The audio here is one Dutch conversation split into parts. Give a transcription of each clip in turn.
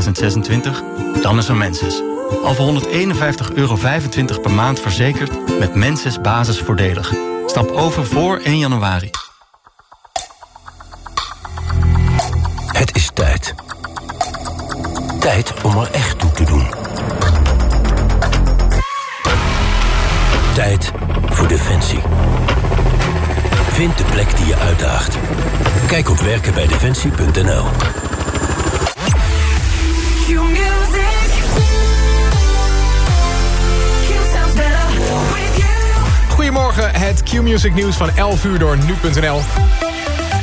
2026? Dan is er Menses. Al voor 151,25 euro per maand verzekerd met Menses basisvoordelig. Stap over voor 1 januari. Het is tijd. Tijd om er echt toe te doen. Tijd voor Defensie. Vind de plek die je uitdaagt. Kijk op werkenbijdefensie.nl Het Q-Music nieuws van 11 uur door nu.nl.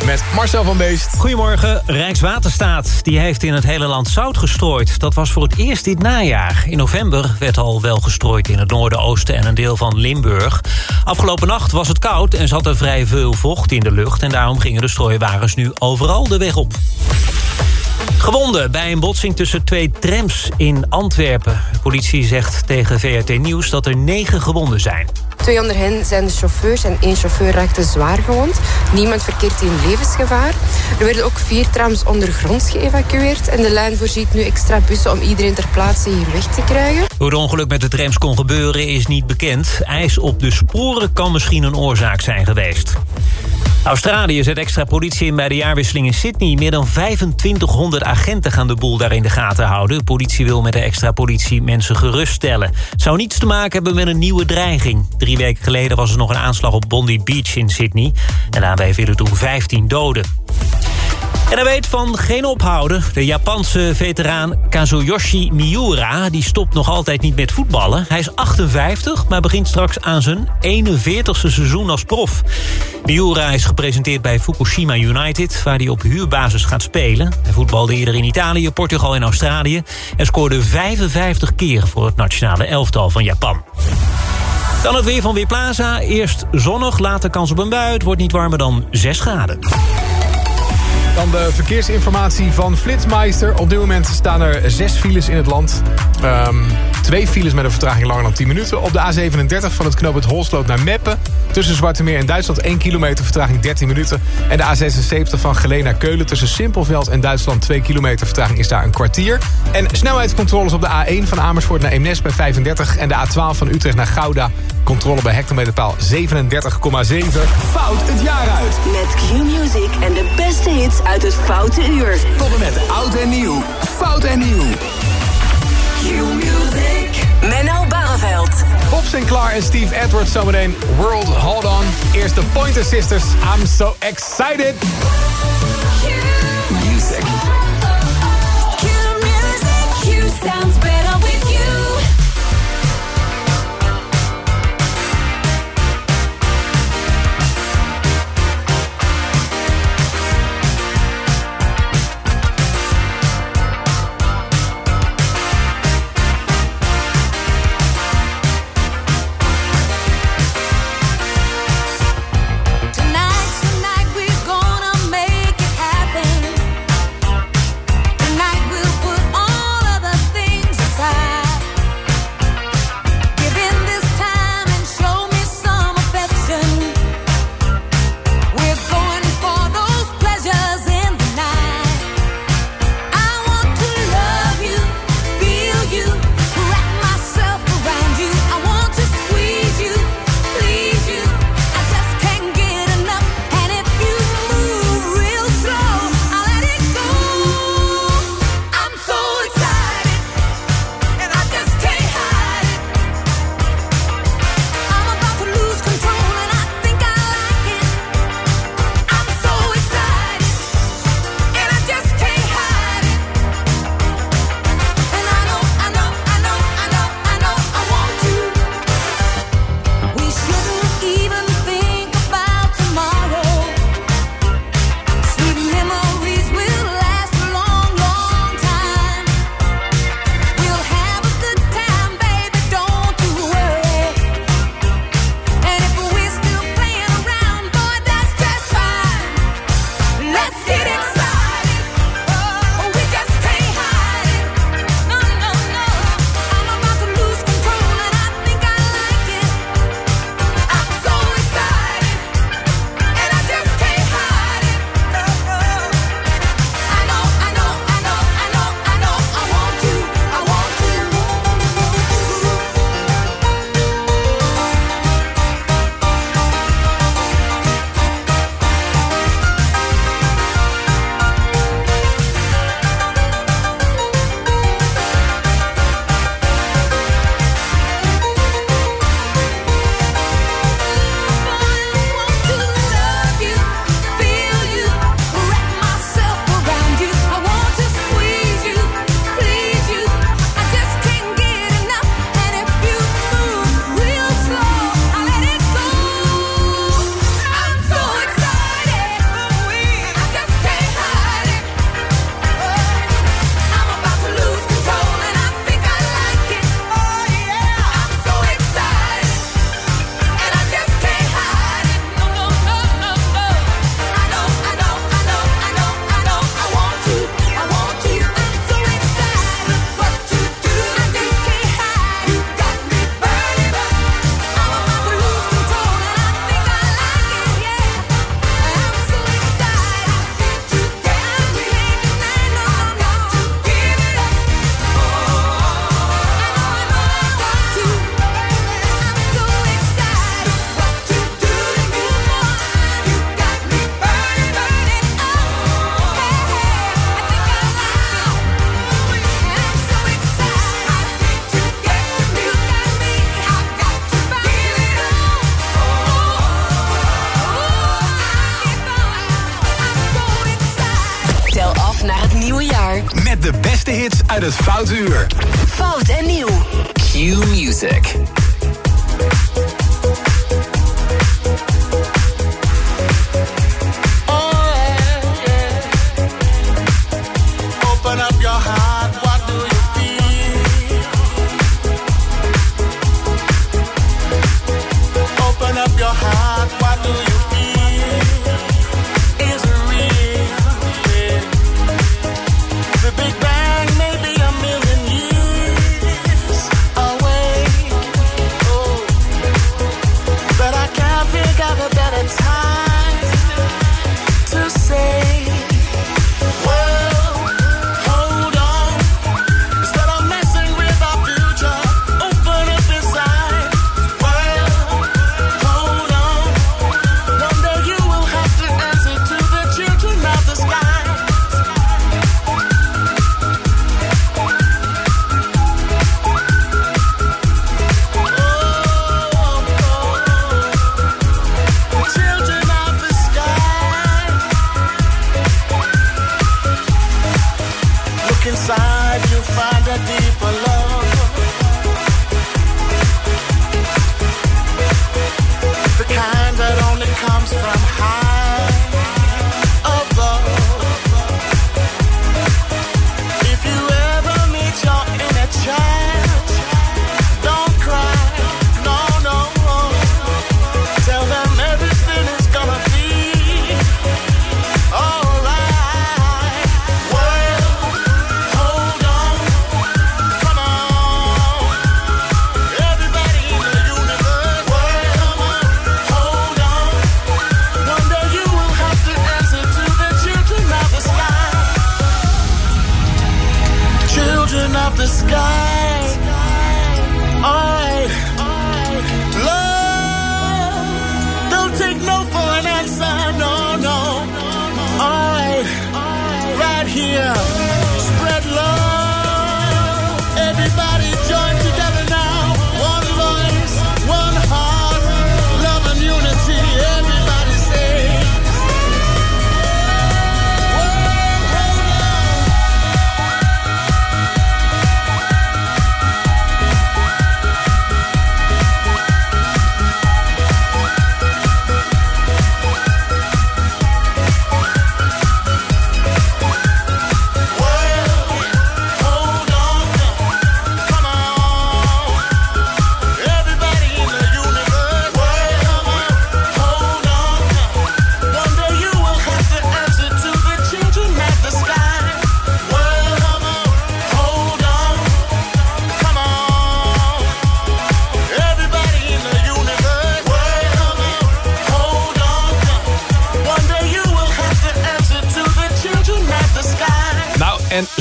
Met Marcel van Beest. Goedemorgen. Rijkswaterstaat die heeft in het hele land zout gestrooid. Dat was voor het eerst dit najaar. In november werd al wel gestrooid in het noorden, oosten en een deel van Limburg. Afgelopen nacht was het koud en zat er vrij veel vocht in de lucht... en daarom gingen de strooiwagens nu overal de weg op. Gewonden bij een botsing tussen twee trams in Antwerpen. De politie zegt tegen VRT Nieuws dat er negen gewonden zijn. Twee onder hen zijn de chauffeurs en één chauffeur raakte zwaar gewond. Niemand verkeert in levensgevaar. Er werden ook vier trams ondergronds geëvacueerd. En de lijn voorziet nu extra bussen om iedereen ter plaatse hier weg te krijgen. Hoe het ongeluk met de trams kon gebeuren is niet bekend. IJs op de sporen kan misschien een oorzaak zijn geweest. Australië zet extra politie in bij de jaarwisseling in Sydney. Meer dan 2500 agenten gaan de boel daar in de gaten houden. De politie wil met de extra politie mensen geruststellen. Zou niets te maken hebben met een nieuwe dreiging. Drie weken geleden was er nog een aanslag op Bondi Beach in Sydney. En daarbij vielen toen 15 doden. En hij weet van geen ophouden. De Japanse veteraan Kazuyoshi Miura die stopt nog altijd niet met voetballen. Hij is 58, maar begint straks aan zijn 41ste seizoen als prof. Miura is gepresenteerd bij Fukushima United... waar hij op huurbasis gaat spelen. Hij voetbalde eerder in Italië, Portugal en Australië... en scoorde 55 keer voor het nationale elftal van Japan. Dan het weer van Weerplaza. Eerst zonnig, later kans op een bui. Het wordt niet warmer dan 6 graden. Dan de verkeersinformatie van Flitsmeister. Op dit moment staan er zes files in het land. Ehm, twee files met een vertraging langer dan 10 minuten. Op de A37 van het knooppunt Holsloot naar Meppen. Tussen Zwarte Meer en Duitsland 1 kilometer vertraging 13 minuten. En de A76 van Geleen naar Keulen tussen Simpelveld en Duitsland 2 kilometer vertraging is daar een kwartier. En snelheidscontroles op de A1 van Amersfoort naar Eemnes bij 35. En de A12 van Utrecht naar Gouda. Controle bij hectometerpaal 37,7. Fout het jaar uit. Met Q-Music en de beste hits uit het Foute Uur. Tot en met oud en nieuw. Fout en nieuw. Bob Sinclair en Steve Edwards zometeen World Hold On. Eerst de Pointer Sisters. I'm so excited. Music. Q-Music. Q sounds better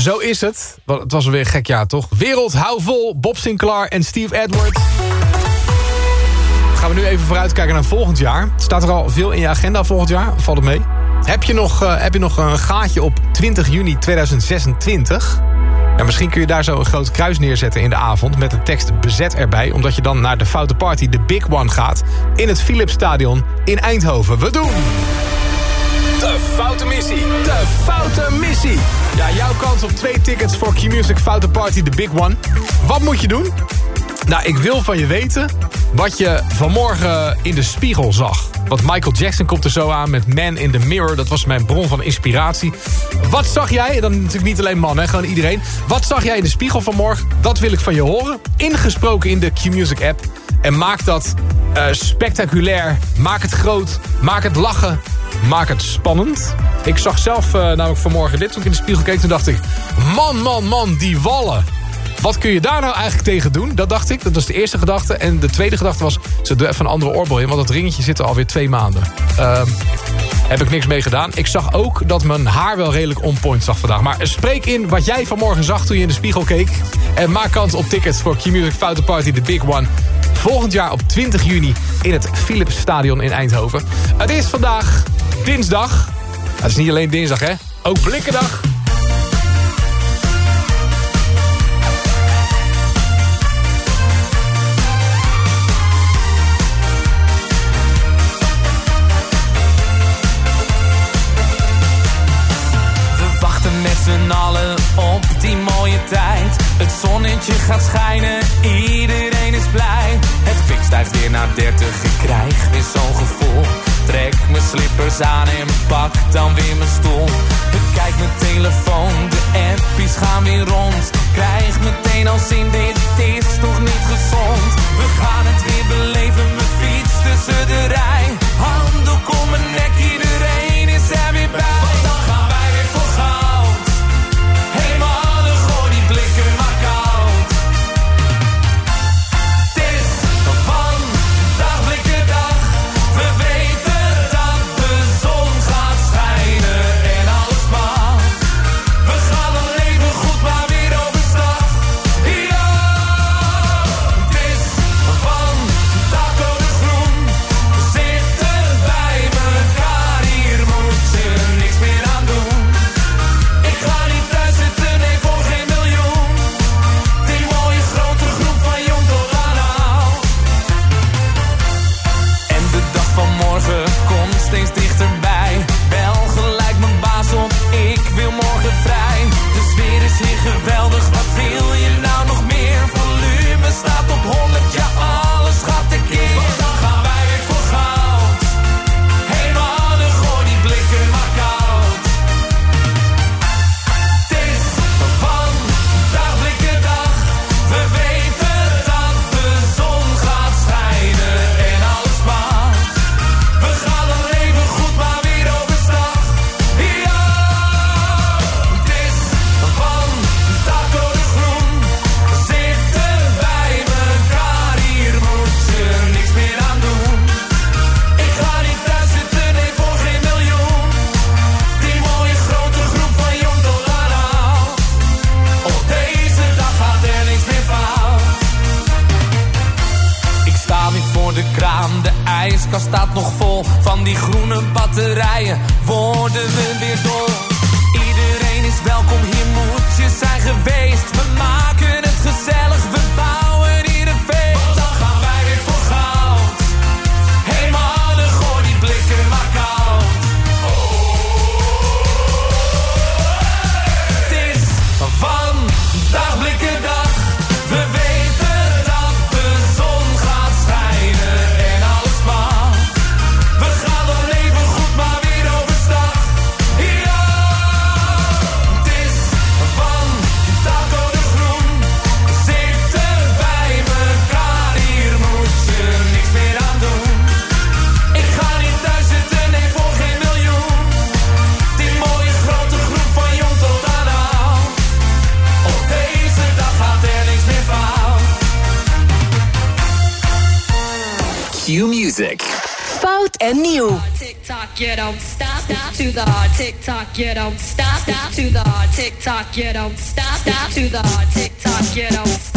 zo is het. Het was alweer een gek jaar, toch? Wereld, hou vol. Bob Sinclair en Steve Edwards. Gaan we nu even vooruitkijken naar volgend jaar. Staat er al veel in je agenda volgend jaar? Valt het mee? Heb je nog, eh, heb je nog een gaatje op 20 juni 2026? En misschien kun je daar zo een groot kruis neerzetten in de avond... met de tekst bezet erbij... omdat je dan naar de Foute Party, de Big One, gaat... in het Philipsstadion in Eindhoven. We doen... Foute Missie. De Foute Missie. Ja, jouw kans op twee tickets voor Q-Music Foute Party, de Big One. Wat moet je doen? Nou, ik wil van je weten wat je vanmorgen in de spiegel zag. Want Michael Jackson komt er zo aan met Man in the Mirror. Dat was mijn bron van inspiratie. Wat zag jij, dan natuurlijk niet alleen mannen, gewoon iedereen. Wat zag jij in de spiegel vanmorgen? Dat wil ik van je horen. Ingesproken in de Q-Music app. En maak dat eh, spectaculair. Maak het groot. Maak het lachen. Maak het spannend. Ik zag zelf uh, namelijk vanmorgen dit toen ik in de spiegel keek. Toen dacht ik, man, man, man, die wallen. Wat kun je daar nou eigenlijk tegen doen? Dat dacht ik. Dat was de eerste gedachte. En de tweede gedachte was, ze doen even een andere oorbel in. Want dat ringetje zit er alweer twee maanden. Uh, heb ik niks mee gedaan. Ik zag ook dat mijn haar wel redelijk on point zag vandaag. Maar spreek in wat jij vanmorgen zag toen je in de spiegel keek. En maak kans op tickets voor Q-Music Foute Party, The Big One. Volgend jaar op 20 juni in het Philips Stadion in Eindhoven. Het is vandaag dinsdag. Het is niet alleen dinsdag, hè. Ook blikkendag. z'n allen op die mooie tijd. Het zonnetje gaat schijnen, iedereen is blij. Het fik stijgt weer naar 30, ik krijg weer zo'n gevoel. Trek mijn slippers aan en pak dan weer mijn stoel. Bekijk mijn telefoon, de appies gaan weer rond. Krijg meteen al zin, dit is toch niet gezond. We gaan het weer beleven, mijn fiets tussen de rij. Handen om mijn nek, iedereen is er weer bij. Talk it out.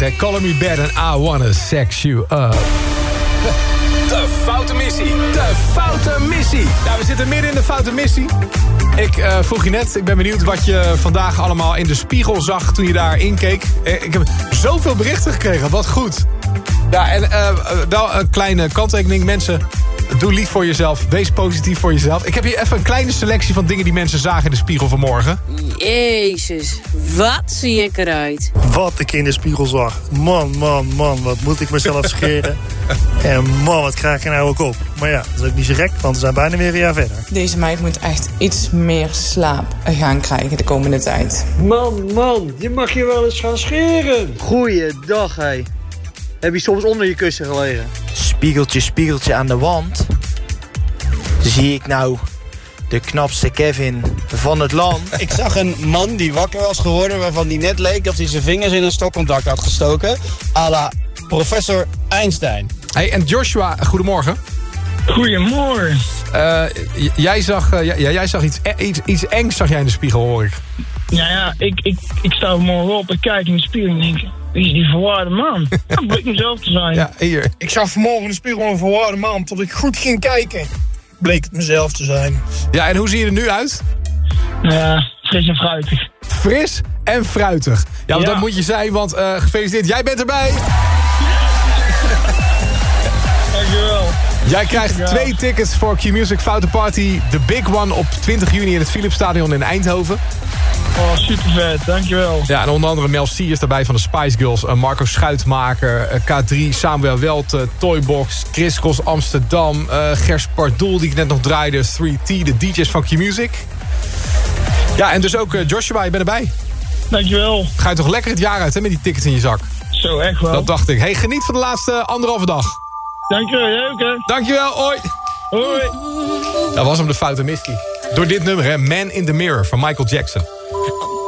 Hè. Call Me Bad and I Wanna Sex You Up. De Foute Missie. De Foute Missie. Nou, we zitten midden in de foute missie. Ik eh, vroeg je net, ik ben benieuwd wat je vandaag allemaal in de spiegel zag toen je daar inkeek. Eh, ik heb zoveel berichten gekregen, wat goed. Ja, en eh, wel een kleine kanttekening. Mensen, doe lief voor jezelf. Wees positief voor jezelf. Ik heb hier even een kleine selectie van dingen die mensen zagen in de spiegel vanmorgen. Jezus, wat zie ik eruit. Wat ik in de spiegel zag. Man, man, man, wat moet ik mezelf scheren. en man, wat krijg ik er nou ook op. Maar ja, dat is ook niet zo gek, want we zijn bijna weer een jaar verder. Deze meid moet echt iets meer slaap gaan krijgen de komende tijd. Man, man, je mag je wel eens gaan scheren. Goeiedag, hé. Heb je soms onder je kussen gelegen? Spiegeltje, spiegeltje aan de wand. Zie ik nou de knapste Kevin van het land. Ik zag een man die wakker was geworden... waarvan die net leek of hij zijn vingers in een stopcontact had gestoken. à la professor Einstein. Hey, en Joshua, goedemorgen. Goedemorgen. Eh, jij zag, eh, ja, jij zag iets, e- iets, iets engs zag jij in de spiegel, hoor ik. Ja, ja, ik, ik, ik sta vanmorgen op en kijk in de spiegel en denk... Wie is die verwaarde man? Dat bleek mezelf te zijn. Ja, hier. Ik zag vanmorgen in de spiegel een verwaarde man. Tot ik goed ging kijken, bleek het mezelf te zijn. Ja, en hoe zie je er nu uit? Ja, fris en fruitig. Fris en fruitig. Ja, want Ja. dat moet je zijn, want eh, gefeliciteerd. Jij bent erbij. Dankjewel. Jij krijgt twee tickets voor Q-Music Foute Party. De big one op 20 juni in het Philipsstadion in Eindhoven. Oh, super vet. Dankjewel. Ja, en onder andere Mel C is daarbij van de Spice Girls. eh, Marco Schuitmaker, eh, K3, Samuel Welt, eh, Toybox, Chris Cross Amsterdam... Gers Pardoel, die ik net nog draaide, 3T, de DJ's van Q-Music. Ja, en dus ook Joshua, je bent erbij. Dankjewel. Ga je toch lekker het jaar uit hè, met die tickets in je zak? Zo, echt wel. Dat dacht ik. Hey, geniet van de laatste anderhalve dag. Dankjewel, jij ook hè. Dankjewel, hoi. Hoi. Dat was hem de foute missie. Door dit nummer, hè, Man in the Mirror van Michael Jackson.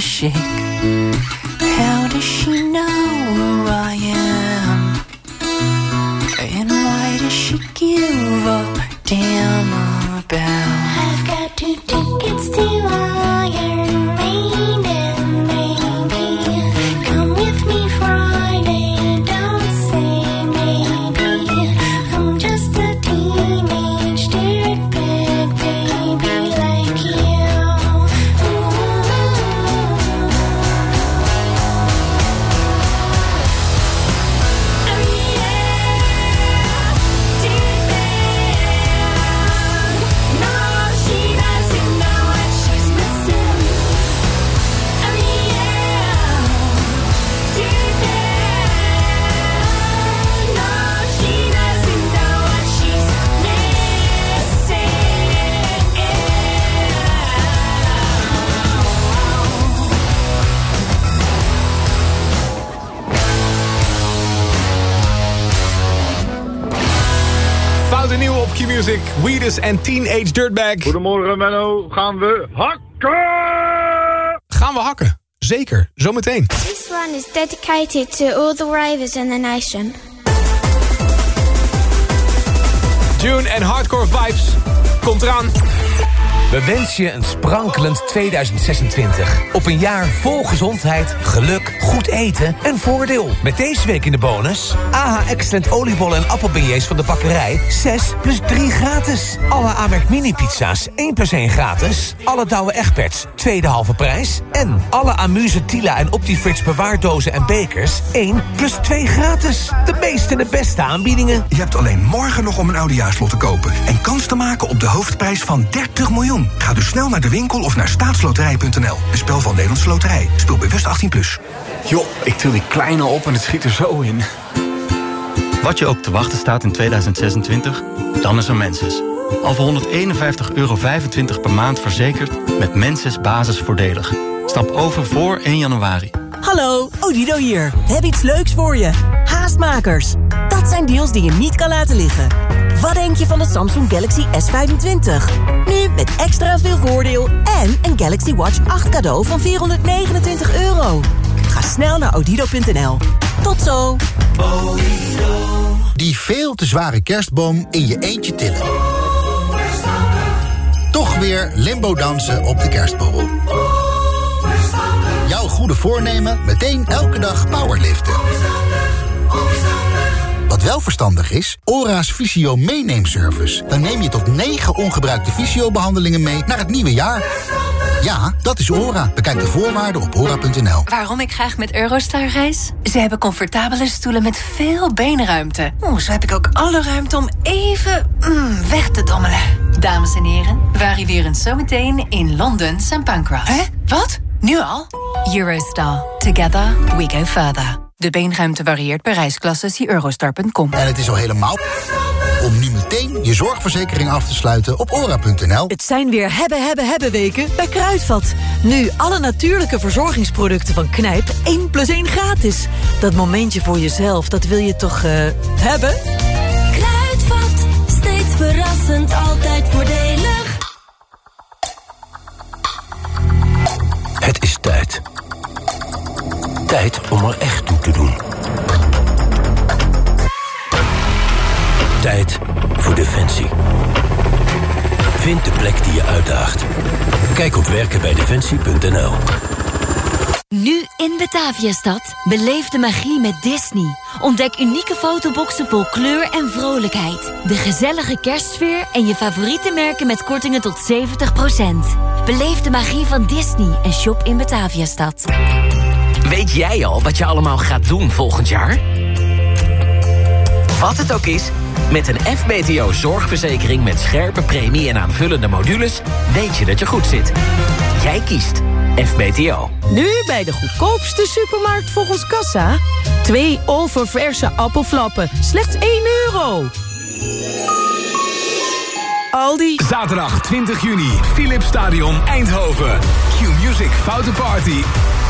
starts to en Teenage Dirtbag. Goedemorgen Menno, gaan we hakken? Gaan we hakken? Zeker, zometeen. This one is dedicated to all the ravers in the nation. June en Hardcore Vibes. Komt eraan. We wensen je een sprankelend 2026. Op een jaar vol gezondheid, geluk, goed eten en voordeel. Met deze week in de bonus... AH Excellent oliebollen en appelbeignets van de bakkerij... 6 plus 3 gratis. Alle Amerk mini-pizza's 1 plus 1 gratis. Alle Douwe Egberts, tweede halve prijs. En alle Amuse Tila en Optifrits bewaardozen en bekers... 1 plus 2 gratis. De meeste en de beste aanbiedingen. Je hebt alleen morgen nog om een oudejaarslot te kopen... en kans te maken op de hoofdprijs van 30 miljoen. Ga dus snel naar de winkel of naar staatsloterij.nl. Een spel van Nederlandse Loterij. Speel bewust 18+. Plus. Joh, ik til die kleine op en het schiet er zo in. Wat je ook te wachten staat in 2026, dan is er Menses. Al voor 151,25 euro per maand verzekerd met Menses basisvoordelig. Stap over voor 1 januari. Hallo, Odido hier. We hebben iets leuks voor je. Haastmakers. Dat zijn deals die je niet kan laten liggen. Wat denk je van de Samsung Galaxy S25? Nu met extra veel voordeel en een Galaxy Watch 8 cadeau van 429 euro. Ga snel naar odido.nl. Tot zo! Die veel te zware kerstboom in je eentje tillen. Toch weer limbo dansen op de kerstborrel. Jouw goede voornemen meteen elke dag powerliften. Wat wel verstandig is, ORA's Visio meeneemservice. Dan neem je tot 9 ongebruikte visio-behandelingen mee naar het nieuwe jaar. Ja, dat is ORA. Bekijk de voorwaarden op ora.nl. Waarom ik graag met Eurostar reis? Ze hebben comfortabele stoelen met veel beenruimte. Oeh, zo heb ik ook alle ruimte om even mm, weg te dommelen. Dames en heren, we arriveren zometeen in Londen St. Pancras. Hè? Wat? Nu al? Eurostar. Together we go further. De beenruimte varieert per reisklasse. Zie eurostar.com. En het is al helemaal om nu meteen je zorgverzekering af te sluiten op ora.nl. Het zijn weer hebben, hebben, hebben weken bij Kruidvat. Nu alle natuurlijke verzorgingsproducten van Knijp 1 plus 1 gratis. Dat momentje voor jezelf, dat wil je toch eh, hebben? Kruidvat, steeds verrassend, altijd voordelig. Het is tijd. Tijd om er echt toe te doen. Tijd voor Defensie. Vind de plek die je uitdaagt. Kijk op werkenbijdefensie.nl Nu in Bataviastad. Beleef de magie met Disney. Ontdek unieke fotoboxen vol kleur en vrolijkheid. De gezellige kerstsfeer en je favoriete merken met kortingen tot 70%. Beleef de magie van Disney en shop in Bataviastad. Weet jij al wat je allemaal gaat doen volgend jaar? Wat het ook is, met een FBTO zorgverzekering met scherpe premie en aanvullende modules... weet je dat je goed zit. Jij kiest FBTO. Nu bij de goedkoopste supermarkt volgens Kassa. Twee oververse appelflappen, slechts 1 euro. Aldi. Zaterdag 20 juni, Philips Stadion Eindhoven. Q-Music Foute Party.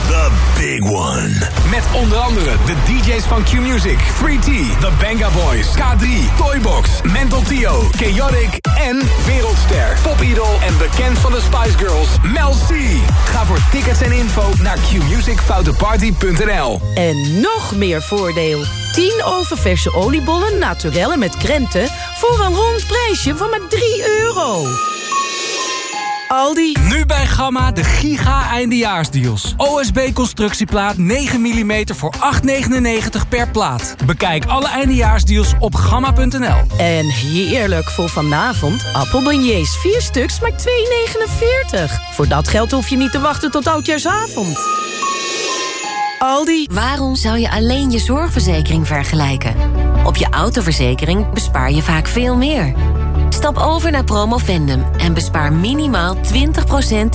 The Big One. Met onder andere de DJ's van Q-Music, 3T, The Banga Boys, K3, Toybox, Mental Tio, Chaotic en Wereldster, Popidol en bekend van de Spice Girls, Mel C. Ga voor tickets en info naar qmusicfouteparty.nl. En nog meer voordeel. 10 oververse oliebollen naturellen met krenten... voor een rond prijsje van maar 3 euro. Aldi. Nu bij Gamma de giga eindejaarsdeals. OSB constructieplaat 9 mm voor 8,99 per plaat. Bekijk alle eindejaarsdeals op gamma.nl. En heerlijk voor vanavond. Appelbeignets, 4 stuks, maar 2,49. Voor dat geld hoef je niet te wachten tot oudjaarsavond. Aldi. Waarom zou je alleen je zorgverzekering vergelijken? Op je autoverzekering bespaar je vaak veel meer. Stap over naar Promovendum en bespaar minimaal 20%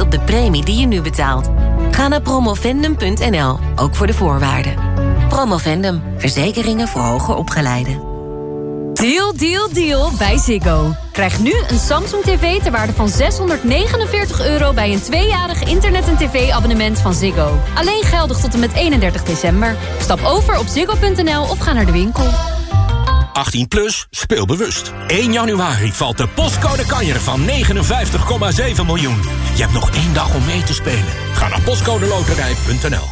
op de premie die je nu betaalt. Ga naar promovendum.nl, ook voor de voorwaarden. Promovendum, verzekeringen voor hoger opgeleiden. Deal, deal, deal bij Ziggo. Krijg nu een Samsung TV ter waarde van 649 euro... bij een tweejarig internet- en tv-abonnement van Ziggo. Alleen geldig tot en met 31 december. Stap over op ziggo.nl of ga naar de winkel. 18 plus, speel bewust. 1 januari valt de postcode kanjer van 59,7 miljoen. Je hebt nog één dag om mee te spelen. Ga naar postcodeloterij.nl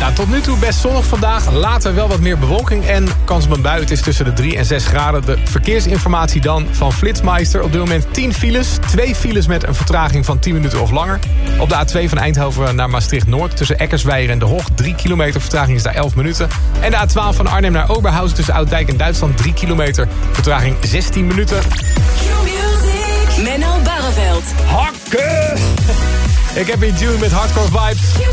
Nou, tot nu toe best zonnig vandaag. Later wel wat meer bewolking en kans op een bui. Het is tussen de 3 en 6 graden. De verkeersinformatie dan van Flitsmeister. Op dit moment 10 files. Twee files met een vertraging van 10 minuten of langer. Op de A2 van Eindhoven naar Maastricht-Noord. Tussen Eckersweijer en De Hoog. 3 kilometer vertraging is daar 11 minuten. En de A12 van Arnhem naar Oberhausen. Tussen Ouddijk en Duitsland. 3 kilometer vertraging 16 minuten. Menno Barreveld. Hakken! Ik heb in June met Hardcore Vibes. You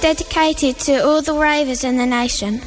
dedicated to all the ravers in the nation.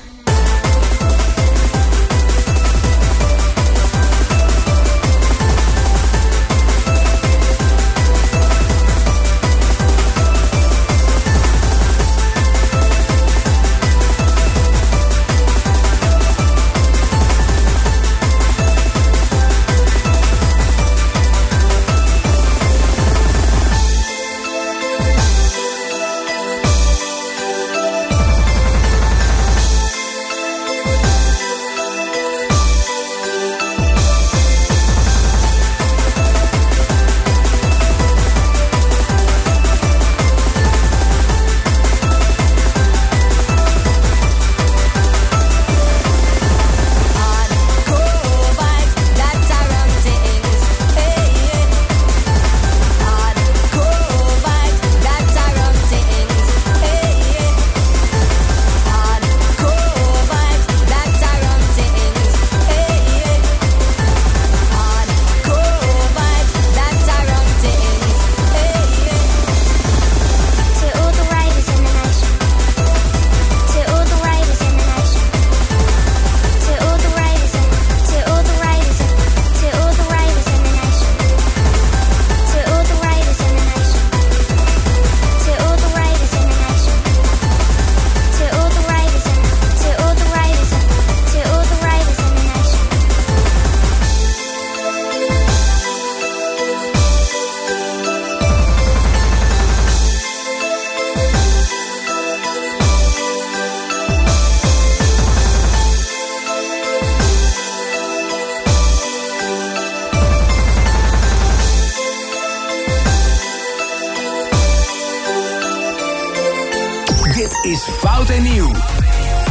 Dit is Fout en Nieuw.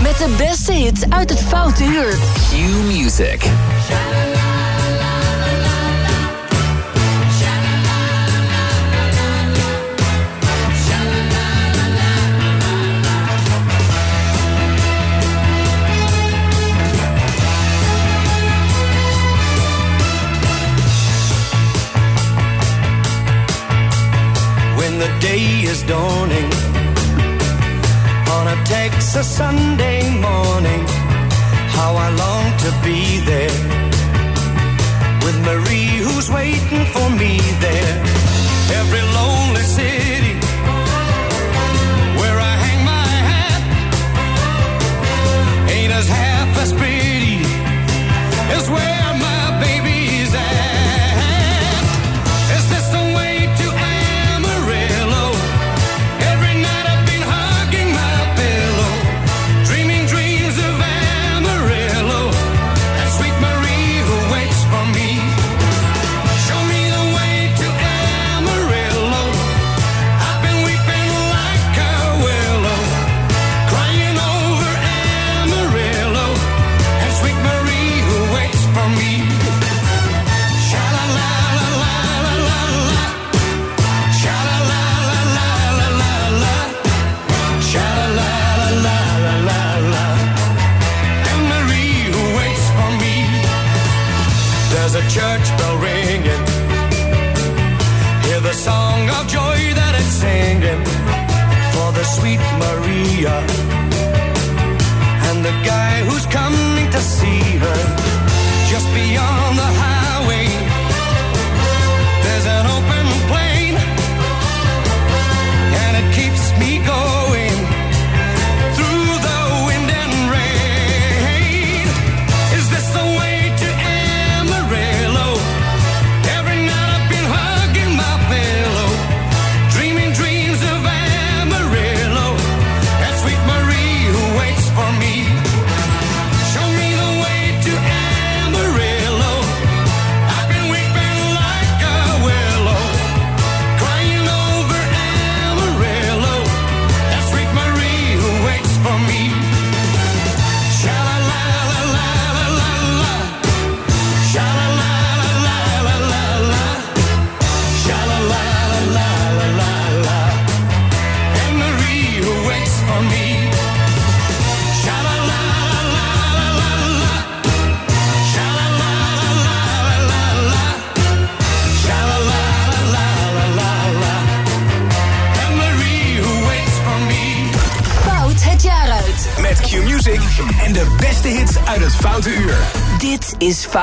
Met de beste hits uit het Foute Uur. Q Music. When the day is dawning it's a Sunday morning, how I long to be there with Marie who's waiting for me there. Every lonely city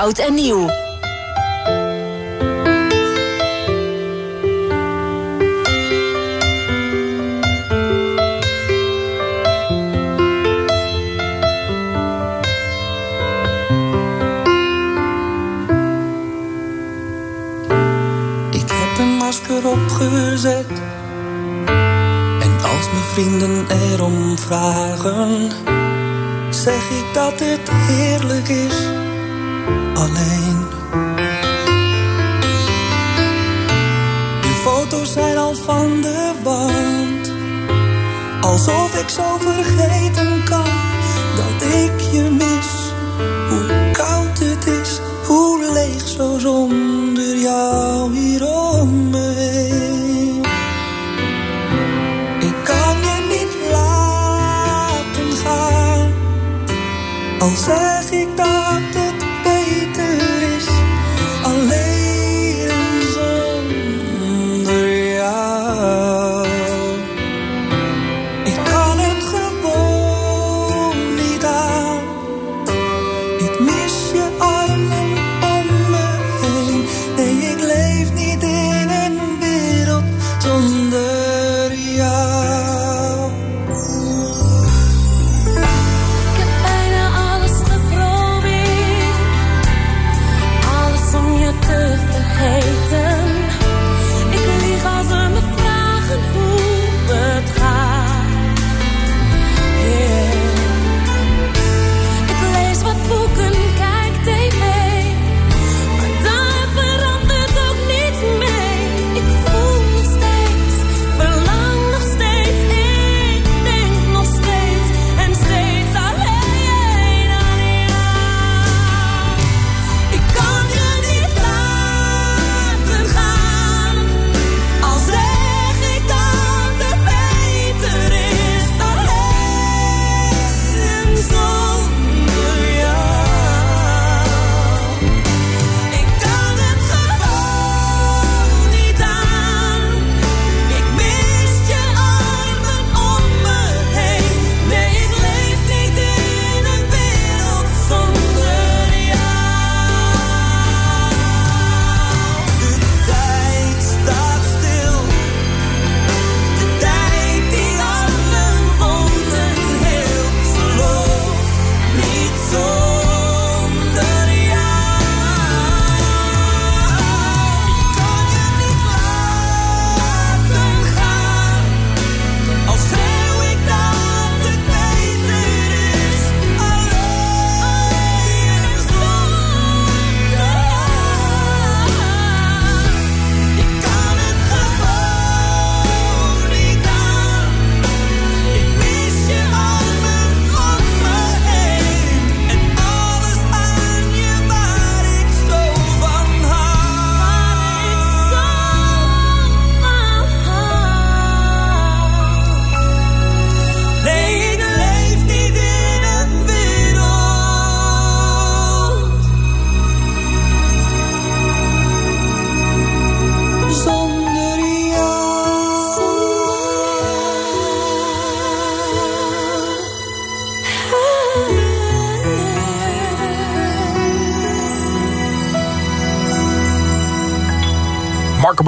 Fout en Nieuw. Alsof ik zo vergeten kan dat ik je mis.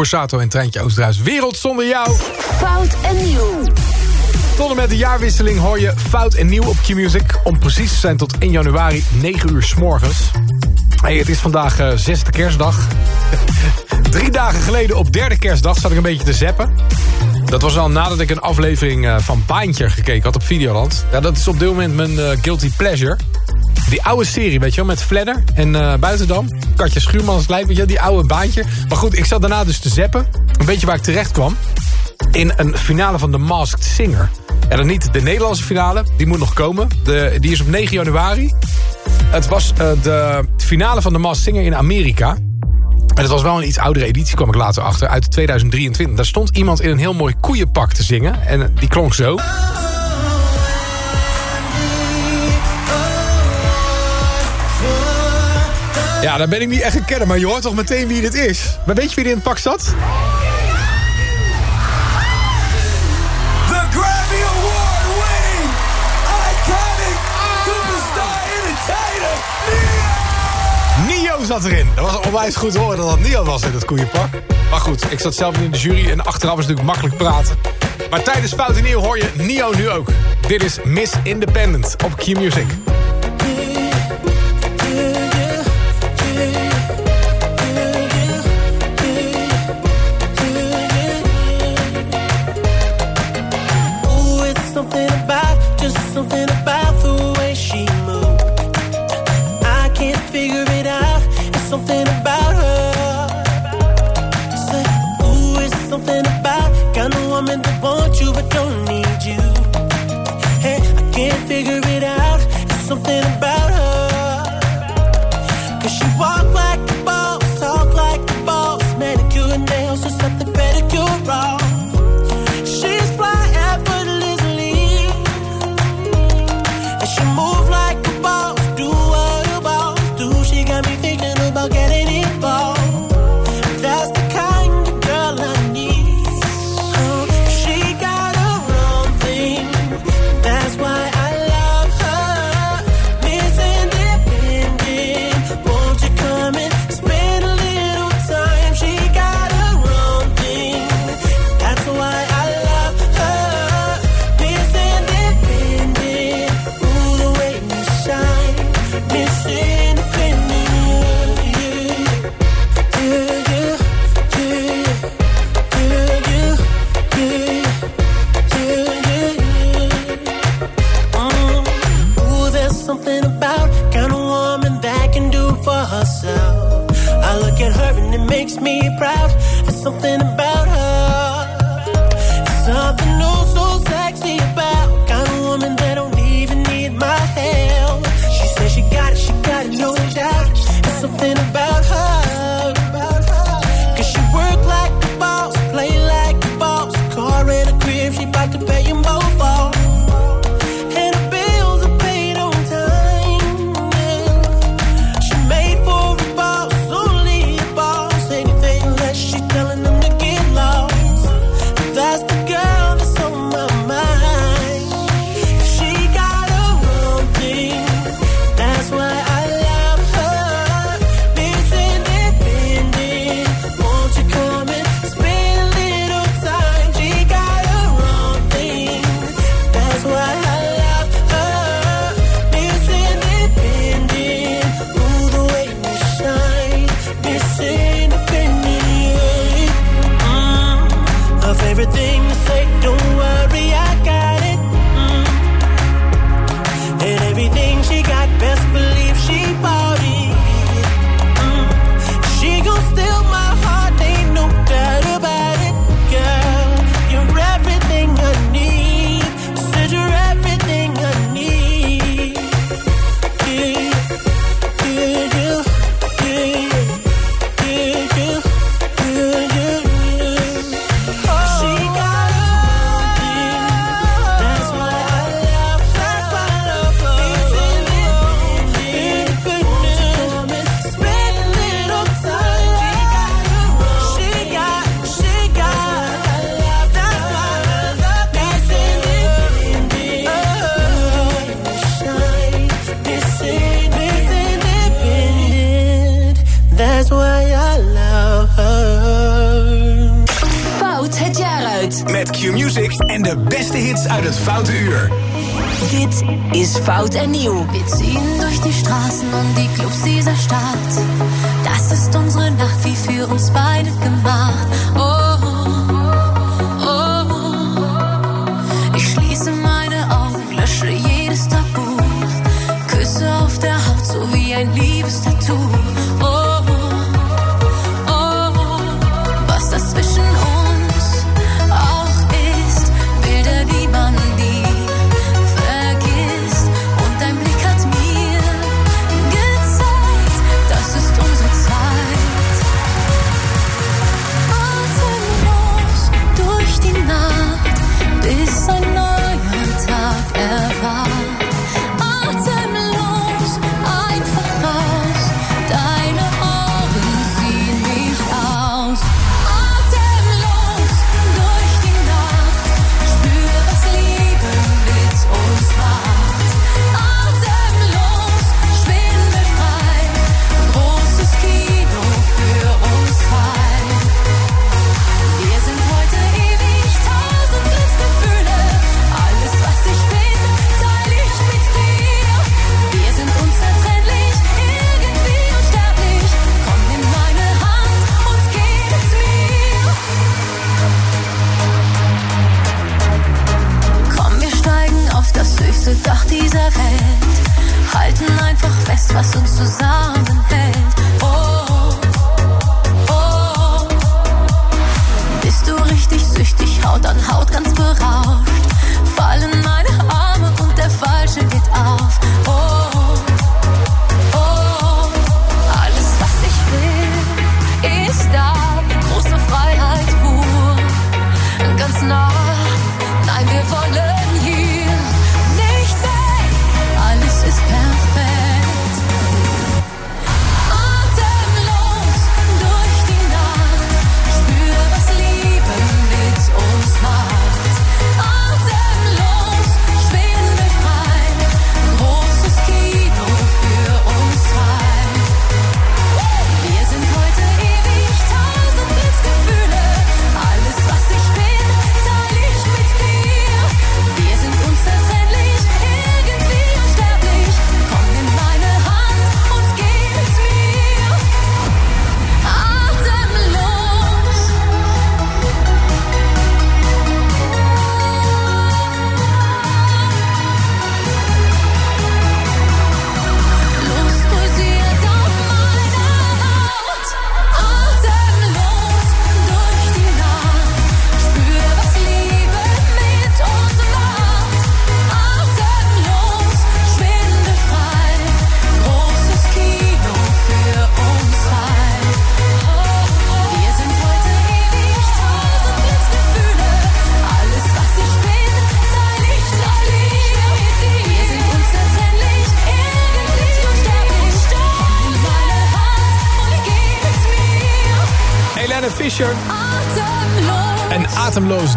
Borsato en Treintje Oosterhuis. Wereld zonder jou. Fout en nieuw. Tot en met de jaarwisseling hoor je Fout en Nieuw op Q-Music. Om precies te zijn tot 1 januari, 9 uur s morgens. Hey, het is vandaag eh, zesde kerstdag. Drie dagen geleden op derde kerstdag zat ik een beetje te zappen. Dat was al nadat ik een aflevering eh, van Baantje gekeken had op Videoland. Ja, dat is op dit moment mijn eh, guilty pleasure. Die oude serie, weet je wel, met Fledder en eh, Buitendam. Katje Schuurman als lijf, weet je die oude baantje. Maar goed, ik zat daarna dus te zappen. Een beetje waar ik terecht kwam. In een finale van The Masked Singer. En dan niet de Nederlandse finale, die moet nog komen. De, die is op 9 januari. Het was eh, de finale van The Masked Singer in Amerika. En het was wel een iets oudere editie, kwam ik later achter, uit 2023. Daar stond iemand in een heel mooi koeienpak te zingen. En die klonk zo. Ja, daar ben ik niet echt een kenner, maar je hoort toch meteen wie dit is. Maar weet je wie er in het pak zat? The Grammy Award winning iconic superstar entertainer Nio! Nio zat erin. Dat was onwijs goed horen dat dat Nio was in dat koeienpak. Maar goed, ik zat zelf in de jury en achteraf is natuurlijk makkelijk praten. Maar tijdens Fout Nieuw hoor je Nio nu ook. Dit is Miss Independent op Q-Music. something about the way she moved. I can't figure it out. It's something about her. It's like, it's something about kind of woman that wants you but don't need. Fout en nieuw.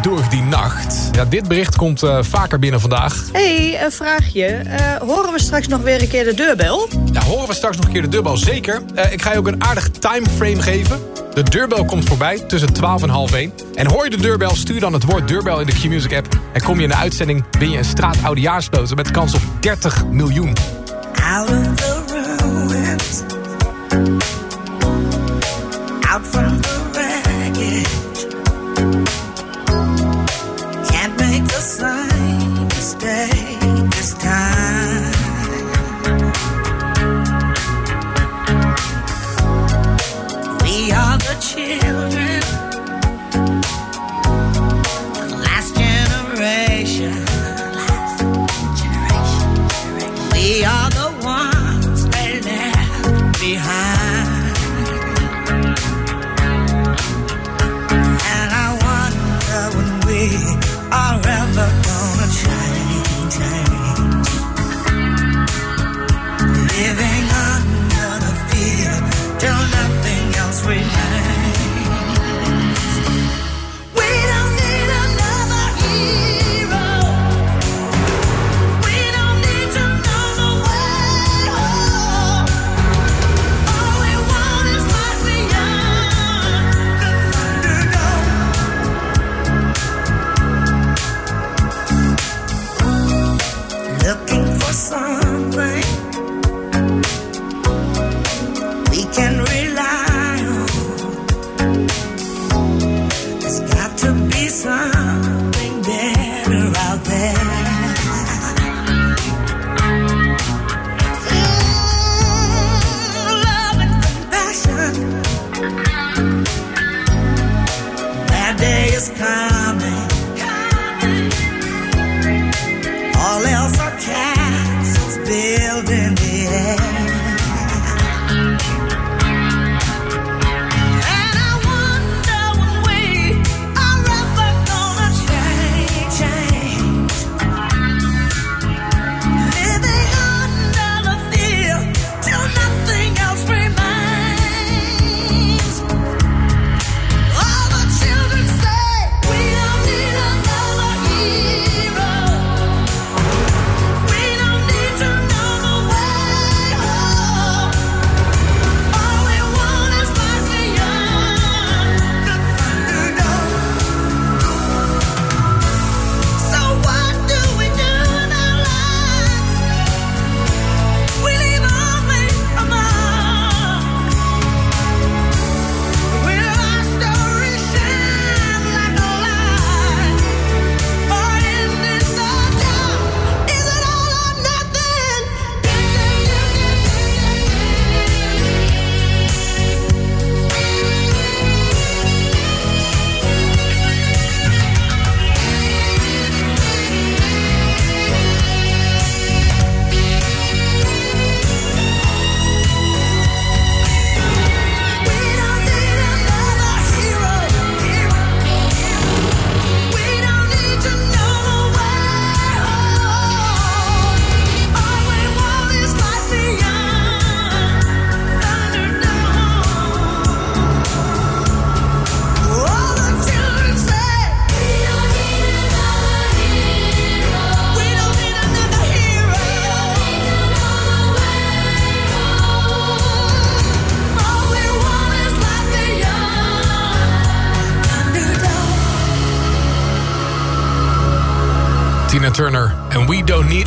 door die nacht. Ja, dit bericht komt eh, vaker binnen vandaag. hey, een vraagje. Eh, horen we straks nog weer een keer de deurbel? Ja, horen we straks nog een keer de deurbel, zeker. Eh, ik ga je ook een aardig timeframe geven. De deurbel komt voorbij tussen 12 en half 1. En hoor je de deurbel, stuur dan het woord deurbel in de Q-Music app. En kom je in de uitzending, ben je een straat oudejaarsloten met kans op 30 miljoen. Oude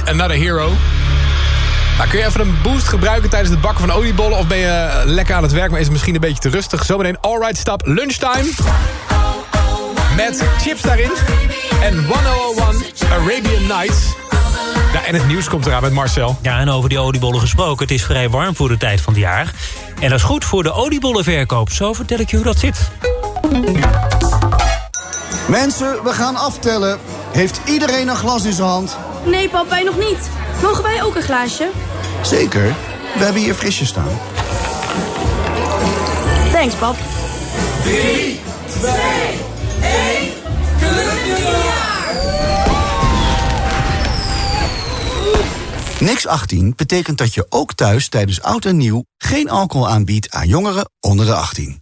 Another Hero. Nou, kun je even een boost gebruiken tijdens het bakken van oliebollen... of ben je lekker aan het werk, maar is het misschien een beetje te rustig? Zometeen Alright Stop Lunchtime. Met chips daarin. En 101 Arabian Nights. Ja, en het nieuws komt eraan met Marcel. Ja, en over die oliebollen gesproken. Het is vrij warm voor de tijd van het jaar. En dat is goed voor de oliebollenverkoop. Zo vertel ik je hoe dat zit. Mensen, we gaan aftellen. Heeft iedereen een glas in zijn hand? Nee, pap, wij nog niet. Mogen wij ook een glaasje? Zeker. We hebben hier frisjes staan. Thanks, pap. 3, 2, 1. Gelukkig nieuwjaar! Niks 18 betekent dat je ook thuis tijdens oud en nieuw... geen alcohol aanbiedt aan jongeren onder de 18.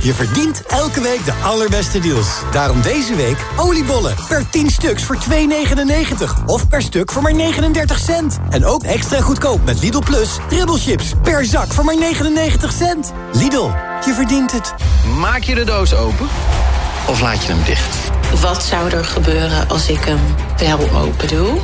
Je verdient elke week de allerbeste deals. Daarom deze week oliebollen per 10 stuks voor 2,99. Of per stuk voor maar 39 cent. En ook extra goedkoop met Lidl Plus chips per zak voor maar 99 cent. Lidl, je verdient het. Maak je de doos open of laat je hem dicht? Wat zou er gebeuren als ik hem wel open doe?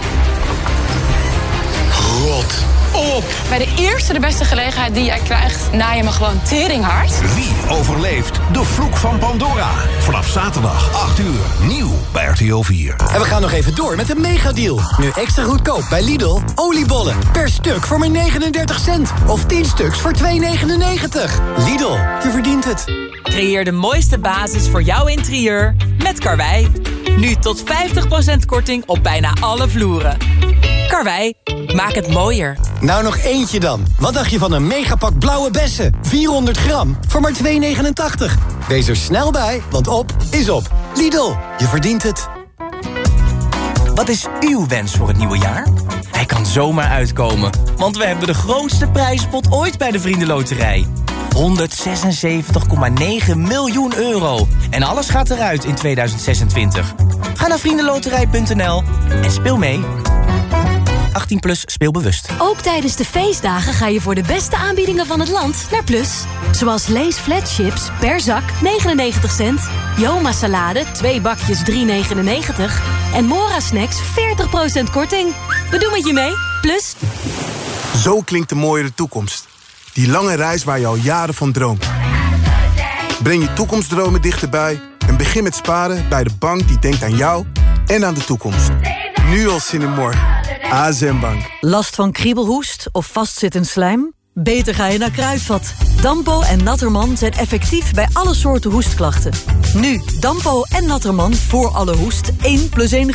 Rot op! Bij de eerste de beste gelegenheid die jij krijgt, na je me gewoon teringhard. Wie overleeft de vloek van Pandora? Vanaf zaterdag 8 uur, nieuw bij RTL 4. En we gaan nog even door met de megadeal. Nu extra goedkoop bij Lidl. Oliebollen per stuk voor maar 39 cent. Of 10 stuks voor 2,99. Lidl, je verdient het. Creëer de mooiste basis voor jouw interieur met Karwei. Nu tot 50% korting op bijna alle vloeren. Karwei, maak het mooier. Nou nog eentje dan. Wat dacht je van een megapak blauwe bessen? 400 gram voor maar 2,89. Wees er snel bij, want op is op. Lidl, je verdient het. Wat is uw wens voor het nieuwe jaar? Hij kan zomaar uitkomen, want we hebben de grootste prijzenpot ooit bij de Vriendenloterij. 176,9 miljoen euro. En alles gaat eruit in 2026. Ga naar vriendenloterij.nl en speel mee. 18 plus speelbewust. Ook tijdens de feestdagen ga je voor de beste aanbiedingen van het land naar Plus. Zoals Lees Flat Chips per zak 99 cent. Joma salade 2 bakjes 3,99. En Mora Snacks 40% korting. We doen met je mee. Plus. Zo klinkt de mooiere toekomst. Die lange reis waar je al jaren van droomt. Breng je toekomstdromen dichterbij en begin met sparen bij de bank die denkt aan jou en aan de toekomst. Nu al zin in morgen. ASM Bank. Last van kriebelhoest of vastzittend slijm? Beter ga je naar Kruidvat. Dampo en Natterman zijn effectief bij alle soorten hoestklachten. Nu, Dampo en Natterman voor alle hoest 1 plus 1